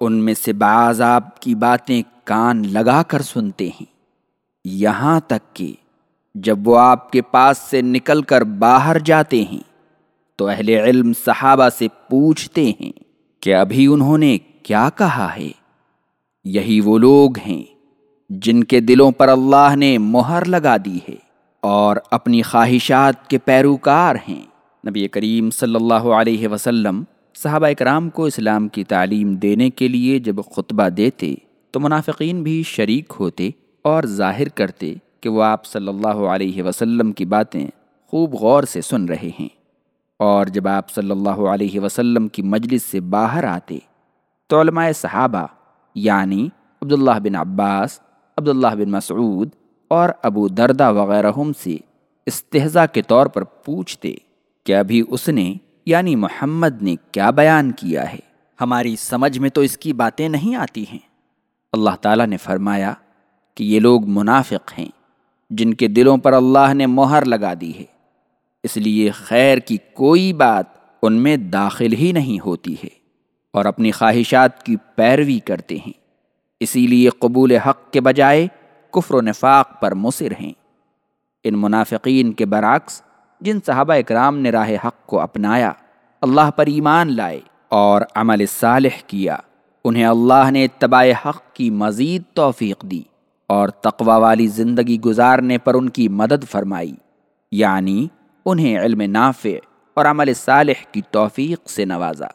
ان میں سے بعض آپ کی باتیں کان لگا کر سنتے ہیں۔ یہاں تک کہ جب وہ آپ کے پاس سے نکل کر باہر جاتے ہیں، تو اہل علم صحابہ سے پوچھتے ہیں کہ ابھی انہوں نے کیا کہا ہے؟ یہی وہ لوگ ہیں جن کے دلوں پر اللہ نے مہر لگا دی ہے اور اپنی خواہشات کے پیروکار ہیں۔ نبی کریم صلی اللہ علیہ وسلم صحابہ اکرام کو اسلام کی تعلیم دینے کے لیے جب خطبہ دیتے تو منافقین بھی شریک ہوتے اور ظاہر کرتے کہ وہ آپ صلی اللہ علیہ وسلم کی باتیں خوب غور سے سن رہے ہیں۔ اور جب آپ صلی اللہ علیہ وسلم کی مجلس سے باہر آتے تو علماء صحابہ یعنی عبداللہ بن عباس، عبداللہ بن مسعود اور ابو دردہ وغیرہ سے استحضاء کے طور پر پوچھتے کہ ابھی اس نے یعنی محمد نے کیا بیان کیا ہے؟ ہماری سمجھ میں تو اس کی باتیں نہیں آتی ہیں۔ اللہ تعالیٰ نے فرمایا کہ یہ لوگ منافق ہیں، جن کے دلوں پر اللہ نے مہر لگا دی ہے۔ اس لیے خیر کی کوئی بات ان میں داخل ہی نہیں ہوتی ہے اور اپنی خواہشات کی پیروی کرتے ہیں۔ اسی لیے قبول حق کے بجائے کفر و نفاق پر مصر ہیں۔ ان منافقین کے برعکس جن صحابہ اکرام نے راہ حق کو اپنایا، اللہ پر ایمان لائے اور عمل صالح کیا۔ انہیں اللہ نے اتباع حق کی مزید توفیق دی اور تقوی والی زندگی گزارنے پر ان کی مدد فرمائی۔ یعنی انہیں علم نافع اور عمل صالح کی توفیق سے نوازا۔